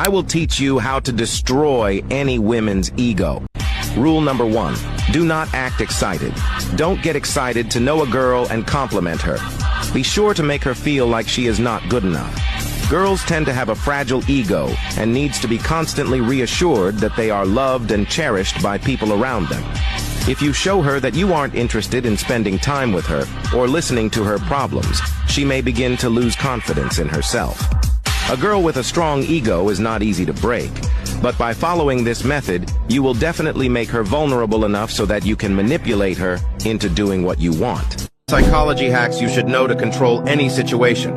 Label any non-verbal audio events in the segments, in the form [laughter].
I will teach you how to destroy any women's ego. Rule number one, do not act excited. Don't get excited to know a girl and compliment her. Be sure to make her feel like she is not good enough. Girls tend to have a fragile ego and needs to be constantly reassured that they are loved and cherished by people around them. If you show her that you aren't interested in spending time with her or listening to her problems, she may begin to lose confidence in herself. A girl with a strong ego is not easy to break, but by following this method, you will definitely make her vulnerable enough so that you can manipulate her into doing what you want. Psychology hacks you should know to control any situation.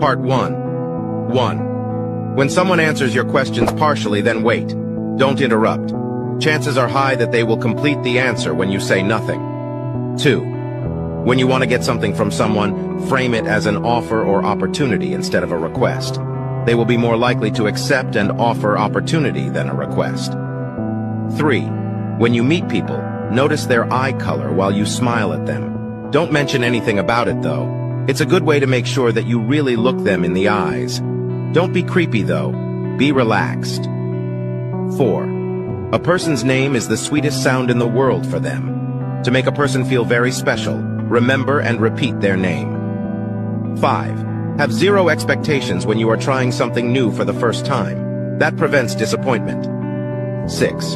Part 1. 1. When someone answers your questions partially, then wait. Don't interrupt. Chances are high that they will complete the answer when you say nothing. 2. When you want to get something from someone, frame it as an offer or opportunity instead of a request they will be more likely to accept and offer opportunity than a request. 3. When you meet people, notice their eye color while you smile at them. Don't mention anything about it, though. It's a good way to make sure that you really look them in the eyes. Don't be creepy, though. Be relaxed. 4. A person's name is the sweetest sound in the world for them. To make a person feel very special, remember and repeat their name. 5. Have zero expectations when you are trying something new for the first time. That prevents disappointment. 6.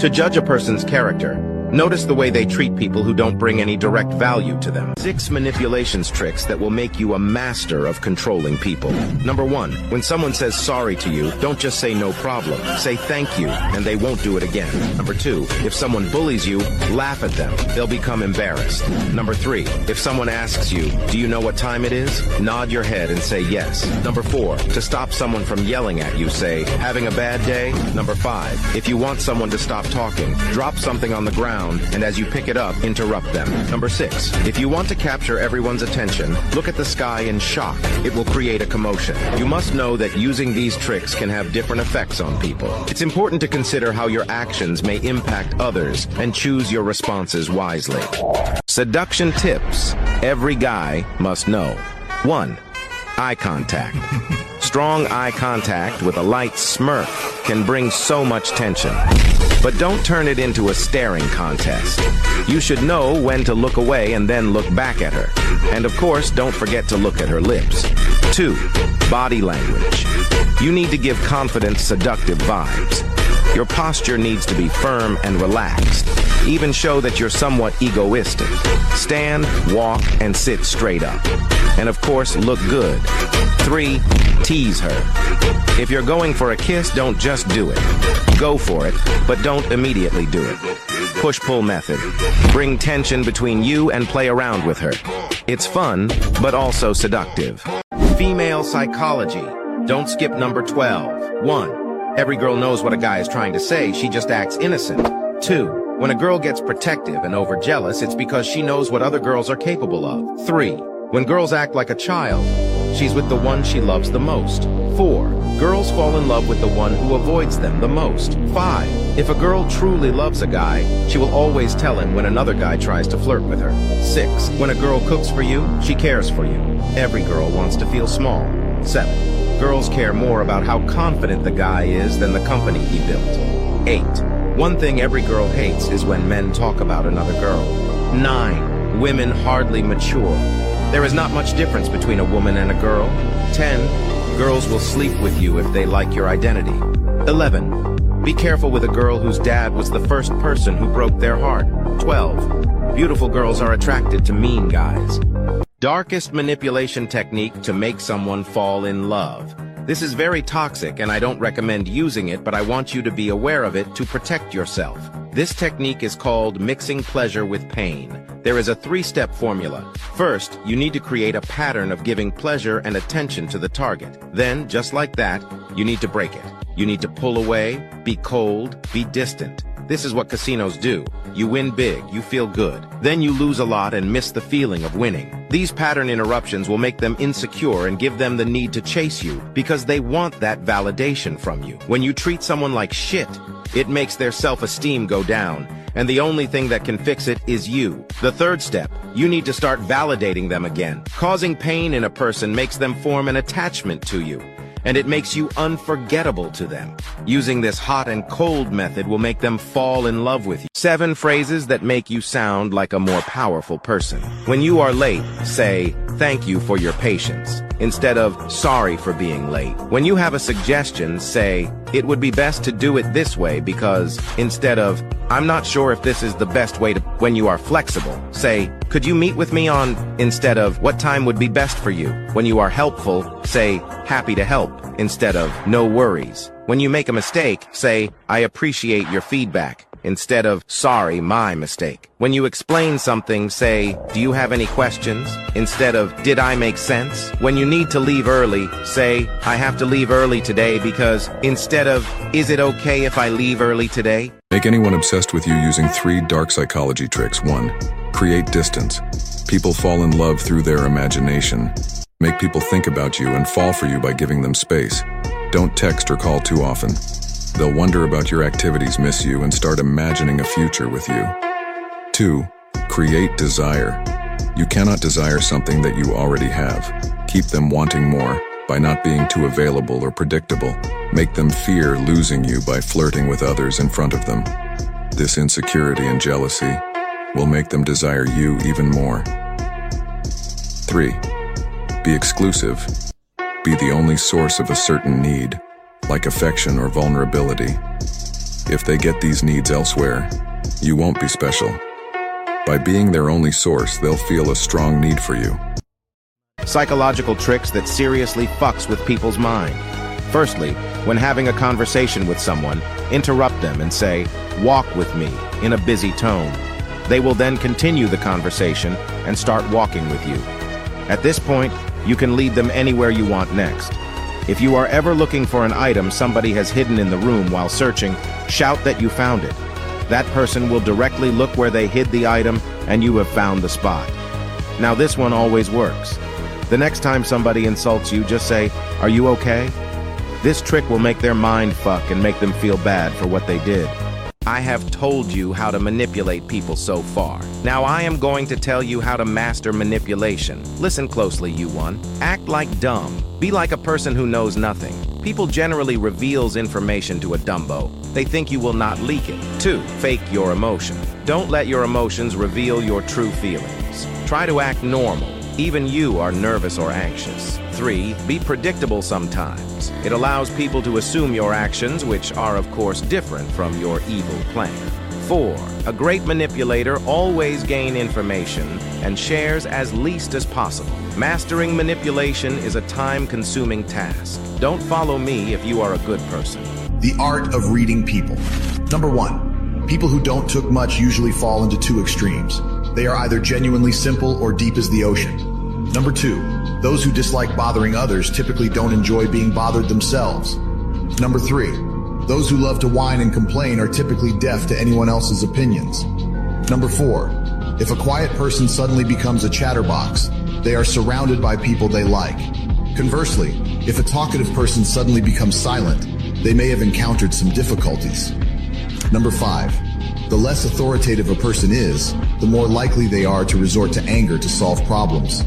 To judge a person's character, Notice the way they treat people who don't bring any direct value to them. Six manipulations tricks that will make you a master of controlling people. Number one, when someone says sorry to you, don't just say no problem. Say thank you, and they won't do it again. Number two, if someone bullies you, laugh at them. They'll become embarrassed. Number three, if someone asks you, do you know what time it is? Nod your head and say yes. Number four, to stop someone from yelling at you, say, having a bad day? Number five, if you want someone to stop talking, drop something on the ground ground, and as you pick it up, interrupt them. Number six, if you want to capture everyone's attention, look at the sky in shock. It will create a commotion. You must know that using these tricks can have different effects on people. It's important to consider how your actions may impact others and choose your responses wisely. Seduction tips every guy must know. 1. Eye contact. [laughs] Strong eye contact with a light smirk can bring so much tension. But don't turn it into a staring contest. You should know when to look away and then look back at her. And of course, don't forget to look at her lips. 2. Body language. You need to give confident, seductive vibes. Your posture needs to be firm and relaxed. Even show that you're somewhat egoistic. Stand, walk, and sit straight up. And of course, look good. Three, tease her. If you're going for a kiss, don't just do it. Go for it, but don't immediately do it. Push-pull method. Bring tension between you and play around with her. It's fun, but also seductive. Female psychology. Don't skip number 12. 1. Every girl knows what a guy is trying to say, she just acts innocent. 2. When a girl gets protective and overjealous, it's because she knows what other girls are capable of. 3. When girls act like a child, she's with the one she loves the most. 4. Girls fall in love with the one who avoids them the most. 5. If a girl truly loves a guy, she will always tell him when another guy tries to flirt with her. 6. When a girl cooks for you, she cares for you. Every girl wants to feel small. 7. Girls care more about how confident the guy is than the company he built. 8. One thing every girl hates is when men talk about another girl. 9. Women hardly mature. There is not much difference between a woman and a girl. 10. Girls will sleep with you if they like your identity. 11. Be careful with a girl whose dad was the first person who broke their heart. 12. Beautiful girls are attracted to mean guys. Darkest manipulation technique to make someone fall in love. This is very toxic and I don't recommend using it, but I want you to be aware of it to protect yourself. This technique is called mixing pleasure with pain. There is a three-step formula. First, you need to create a pattern of giving pleasure and attention to the target. Then, just like that, you need to break it. You need to pull away, be cold, be distant. This is what casinos do. You win big, you feel good. Then you lose a lot and miss the feeling of winning. These pattern interruptions will make them insecure and give them the need to chase you because they want that validation from you. When you treat someone like shit, it makes their self-esteem go down and the only thing that can fix it is you. The third step, you need to start validating them again. Causing pain in a person makes them form an attachment to you. And it makes you unforgettable to them. Using this hot and cold method will make them fall in love with you. Seven phrases that make you sound like a more powerful person. When you are late, say, thank you for your patience, instead of sorry for being late. When you have a suggestion, say, it would be best to do it this way because, instead of, I'm not sure if this is the best way to, when you are flexible, say, could you meet with me on, instead of, what time would be best for you? When you are helpful, say, happy to help, instead of, no worries. When you make a mistake, say, I appreciate your feedback instead of, sorry, my mistake. When you explain something, say, do you have any questions? Instead of, did I make sense? When you need to leave early, say, I have to leave early today because, instead of, is it okay if I leave early today? Make anyone obsessed with you using three dark psychology tricks. One, create distance. People fall in love through their imagination. Make people think about you and fall for you by giving them space. Don't text or call too often. They'll wonder about your activities, miss you, and start imagining a future with you. 2. Create desire. You cannot desire something that you already have. Keep them wanting more by not being too available or predictable. Make them fear losing you by flirting with others in front of them. This insecurity and jealousy will make them desire you even more. 3. Be exclusive. Be the only source of a certain need like affection or vulnerability. If they get these needs elsewhere, you won't be special. By being their only source, they'll feel a strong need for you. Psychological tricks that seriously fucks with people's mind. Firstly, when having a conversation with someone, interrupt them and say, walk with me, in a busy tone. They will then continue the conversation and start walking with you. At this point, you can lead them anywhere you want next. If you are ever looking for an item somebody has hidden in the room while searching, shout that you found it. That person will directly look where they hid the item and you have found the spot. Now this one always works. The next time somebody insults you, just say, are you okay? This trick will make their mind fuck and make them feel bad for what they did. I have told you how to manipulate people so far. Now I am going to tell you how to master manipulation. Listen closely, you one. Act like dumb. Be like a person who knows nothing. People generally reveals information to a dumbo. They think you will not leak it. 2. Fake your emotion. Don't let your emotions reveal your true feelings. Try to act normal. Even you are nervous or anxious. 3. Be predictable sometimes. It allows people to assume your actions, which are of course different from your evil plan. 4. A great manipulator always gain information and shares as least as possible. Mastering manipulation is a time-consuming task. Don't follow me if you are a good person. The art of reading people. Number one, people who don't took much usually fall into two extremes. They are either genuinely simple or deep as the ocean. Number two, those who dislike bothering others typically don't enjoy being bothered themselves. Number three, those who love to whine and complain are typically deaf to anyone else's opinions. Number four, if a quiet person suddenly becomes a chatterbox, they are surrounded by people they like. Conversely, if a talkative person suddenly becomes silent, they may have encountered some difficulties. Number five, the less authoritative a person is, the more likely they are to resort to anger to solve problems.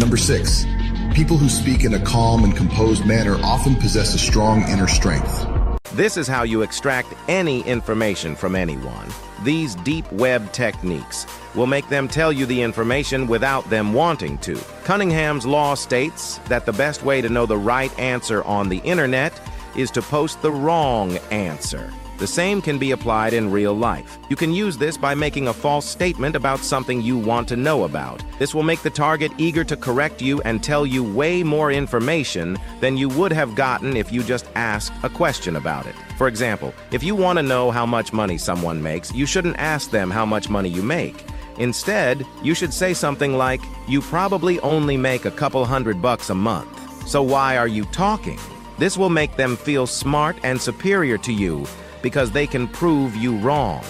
Number six, people who speak in a calm and composed manner often possess a strong inner strength. This is how you extract any information from anyone. These deep web techniques will make them tell you the information without them wanting to. Cunningham's law states that the best way to know the right answer on the internet is to post the wrong answer. The same can be applied in real life. You can use this by making a false statement about something you want to know about. This will make the target eager to correct you and tell you way more information than you would have gotten if you just asked a question about it. For example, if you want to know how much money someone makes, you shouldn't ask them how much money you make. Instead, you should say something like, you probably only make a couple hundred bucks a month. So why are you talking? This will make them feel smart and superior to you because they can prove you wrong.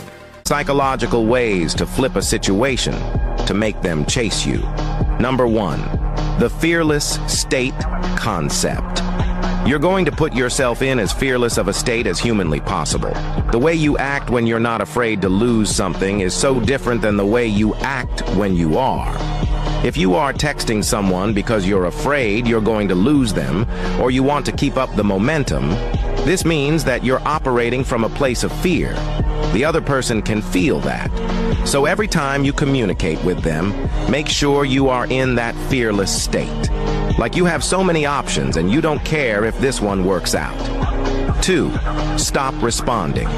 Psychological ways to flip a situation to make them chase you. Number one, the fearless state concept. You're going to put yourself in as fearless of a state as humanly possible. The way you act when you're not afraid to lose something is so different than the way you act when you are. If you are texting someone because you're afraid you're going to lose them, or you want to keep up the momentum, this means that you're operating from a place of fear. The other person can feel that. So every time you communicate with them, make sure you are in that fearless state. Like you have so many options and you don't care if this one works out. Two, stop responding.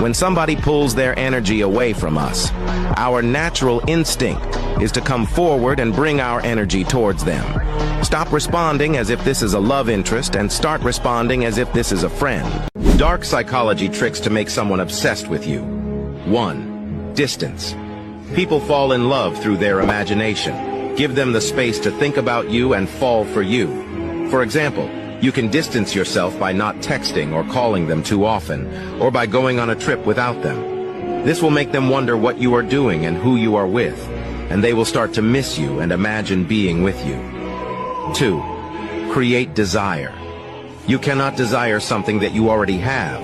When somebody pulls their energy away from us, our natural instinct is to come forward and bring our energy towards them. Stop responding as if this is a love interest and start responding as if this is a friend. Dark psychology tricks to make someone obsessed with you. 1. Distance. People fall in love through their imagination. Give them the space to think about you and fall for you. For example, you can distance yourself by not texting or calling them too often, or by going on a trip without them. This will make them wonder what you are doing and who you are with, and they will start to miss you and imagine being with you. 2. Create desire. You cannot desire something that you already have.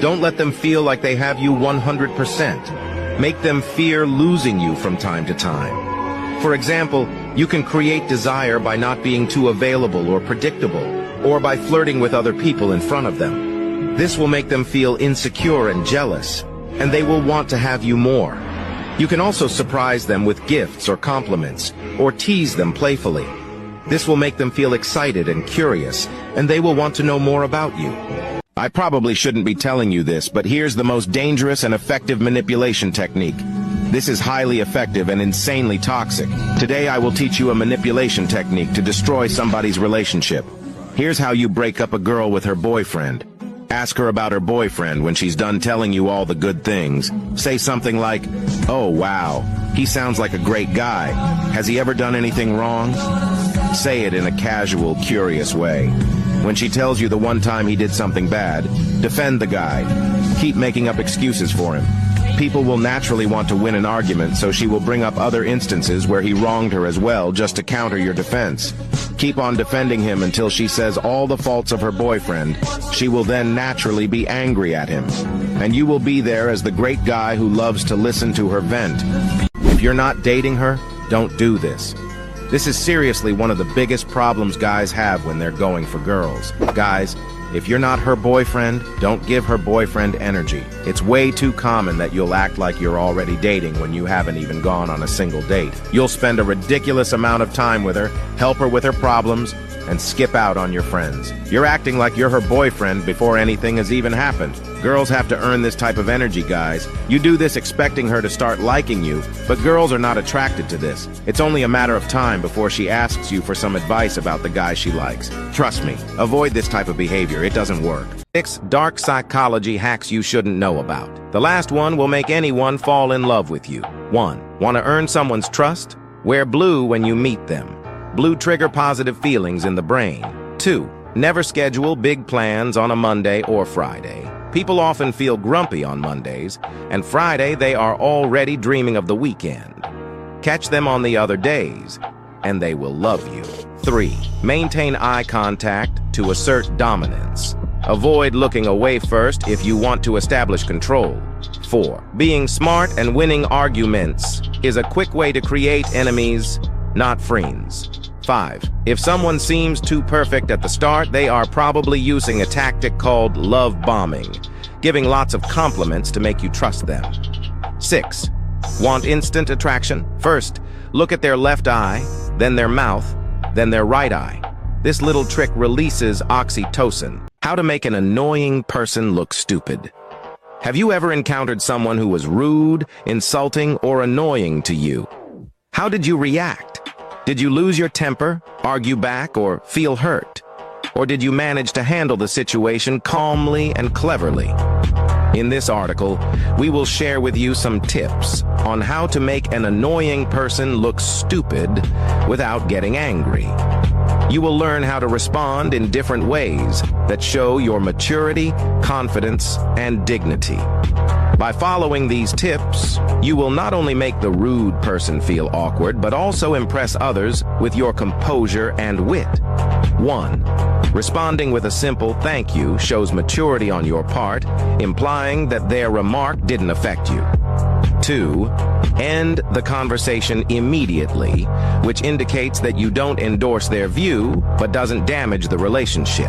Don't let them feel like they have you 100%. Make them fear losing you from time to time. For example, you can create desire by not being too available or predictable, or by flirting with other people in front of them. This will make them feel insecure and jealous, and they will want to have you more. You can also surprise them with gifts or compliments, or tease them playfully. This will make them feel excited and curious, and they will want to know more about you. I probably shouldn't be telling you this, but here's the most dangerous and effective manipulation technique. This is highly effective and insanely toxic. Today I will teach you a manipulation technique to destroy somebody's relationship. Here's how you break up a girl with her boyfriend. Ask her about her boyfriend when she's done telling you all the good things. Say something like, Oh wow, he sounds like a great guy. Has he ever done anything wrong? Say it in a casual, curious way. When she tells you the one time he did something bad, defend the guy. Keep making up excuses for him. People will naturally want to win an argument, so she will bring up other instances where he wronged her as well just to counter your defense. Keep on defending him until she says all the faults of her boyfriend. She will then naturally be angry at him. And you will be there as the great guy who loves to listen to her vent. If you're not dating her, don't do this. This is seriously one of the biggest problems guys have when they're going for girls. Guys, if you're not her boyfriend, don't give her boyfriend energy. It's way too common that you'll act like you're already dating when you haven't even gone on a single date. You'll spend a ridiculous amount of time with her, help her with her problems, and skip out on your friends. You're acting like you're her boyfriend before anything has even happened. Girls have to earn this type of energy, guys. You do this expecting her to start liking you, but girls are not attracted to this. It's only a matter of time before she asks you for some advice about the guy she likes. Trust me, avoid this type of behavior. It doesn't work. Six dark psychology hacks you shouldn't know about. The last one will make anyone fall in love with you. One, want to earn someone's trust? Wear blue when you meet them. Blue trigger positive feelings in the brain. 2. Never schedule big plans on a Monday or Friday. People often feel grumpy on Mondays, and Friday they are already dreaming of the weekend. Catch them on the other days, and they will love you. 3. Maintain eye contact to assert dominance. Avoid looking away first if you want to establish control. 4. Being smart and winning arguments is a quick way to create enemies, not friends. 5. If someone seems too perfect at the start, they are probably using a tactic called love bombing, giving lots of compliments to make you trust them. 6. Want instant attraction? First, look at their left eye, then their mouth, then their right eye. This little trick releases oxytocin. How to make an annoying person look stupid. Have you ever encountered someone who was rude, insulting, or annoying to you? How did you react? Did you lose your temper, argue back, or feel hurt? Or did you manage to handle the situation calmly and cleverly? In this article, we will share with you some tips on how to make an annoying person look stupid without getting angry. You will learn how to respond in different ways that show your maturity, confidence, and dignity. By following these tips, you will not only make the rude person feel awkward, but also impress others with your composure and wit. 1. Responding with a simple thank you shows maturity on your part, implying that their remark didn't affect you. 2. 2. End the conversation immediately, which indicates that you don't endorse their view, but doesn't damage the relationship.